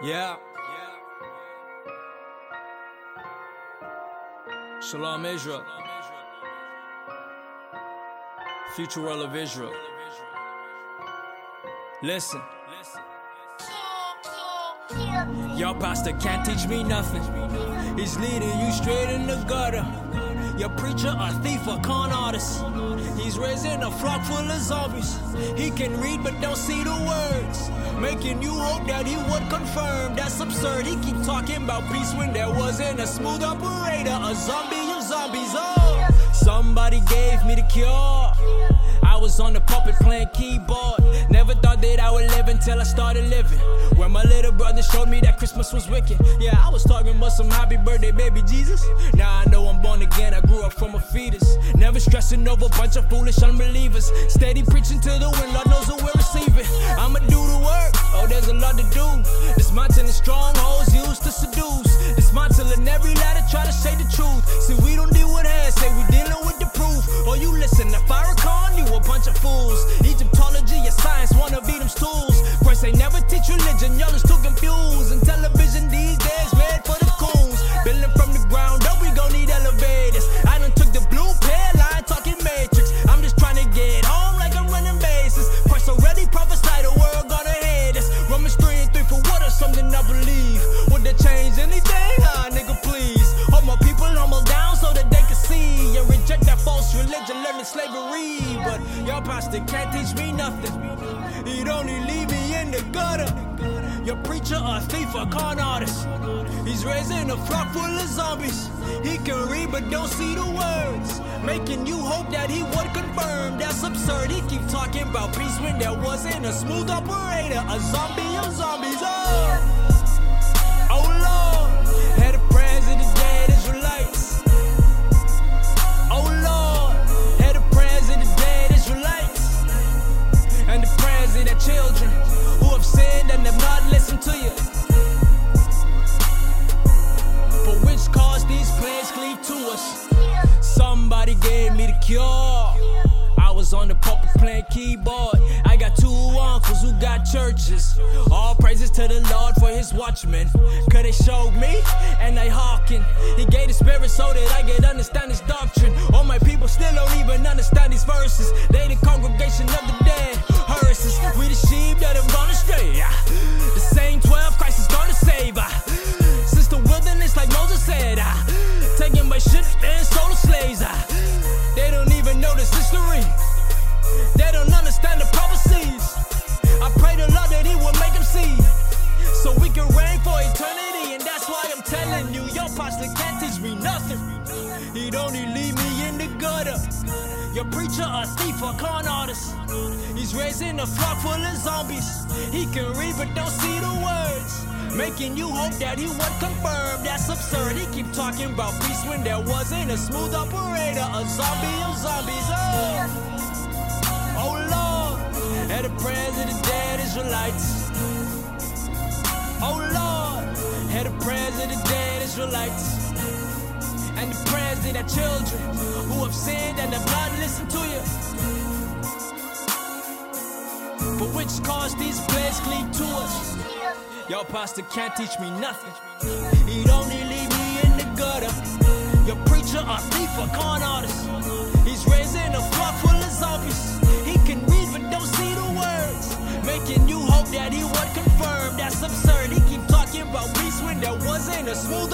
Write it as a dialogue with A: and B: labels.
A: Yeah. Shalom Israel. Future world of Israel. Listen. Your pastor can't teach me nothing. He's leading you straight in the gutter. Your preacher, a thief, a con artist. Raising a flock full of zombies. He can read but don't see the words. Making you hope that he would confirm. That's absurd. He keep talking about peace when there wasn't a smooth operator. A zombie of zombies. Oh, somebody gave me the cure. I was on the puppet playing keyboard. Never thought that I would live until I started living. Where my little brother showed me that Christmas was wicked. Yeah, I was talking about some happy birthday, baby Jesus. Now I know I'm born again. I grew up from a fetus. Never stressing over a bunch of foolish unbelievers. Steady preaching to the wind, Lord knows who will receive it. I'ma do the work. Oh, there's a lot to do. Dismantling strongholds used to seduce. Y'all is too confused. And television these days made for the coons. Building from the ground up, we gon' need elevators. I done took the blue pill, I talking matrix. I'm just trying to get home like I'm running bases. Christ already prophesied the world gonna hate us. Romans 3 and 3 for what or something I believe. Would that change anything? Ah, nigga, please. Hold my people humble down so that they can see and reject that false religion, learning slavery. But your pastor can't teach me nothing. He'd only leave me in the gutter. Your preacher, a thief, a con artist. He's raising a flock full of zombies. He can read but don't see the words. Making you hope that he would confirm. That's absurd. He keep talking about peace when there wasn't a smooth operator. A zombie of zombies. Oh, have to you. For which cause these plagues cleave to us. Somebody gave me the cure. I was on the puppet playing keyboard. I got two uncles who got churches. All praises to the Lord for his watchmen. Cause they showed me and they hearken. He gave the spirit so that I could understand his doctrine. All my people still don't even understand these verses. They the congregation He'd only leave me in the gutter. Your preacher, a thief, a con artist. He's raising a flock full of zombies. He can read but don't see the words. Making you hope that he would confirm. That's absurd. He keep talking about peace when there wasn't a smooth operator. A zombie of zombies. Oh, oh Lord. And the prayers of the dead Israelites. Oh Lord. And the prayers of the dead Israelites and the prayers of their children who have sinned and have not listened to you. But which cause these plagues cling to us. Your pastor can't teach me nothing. He'd only leave me in the gutter. Your preacher, a thief, a con artist. He's raising a flock full of zombies. He can read but don't see the words. Making you hope that he would confirm. That's absurd. He keep talking about peace when there wasn't a smooth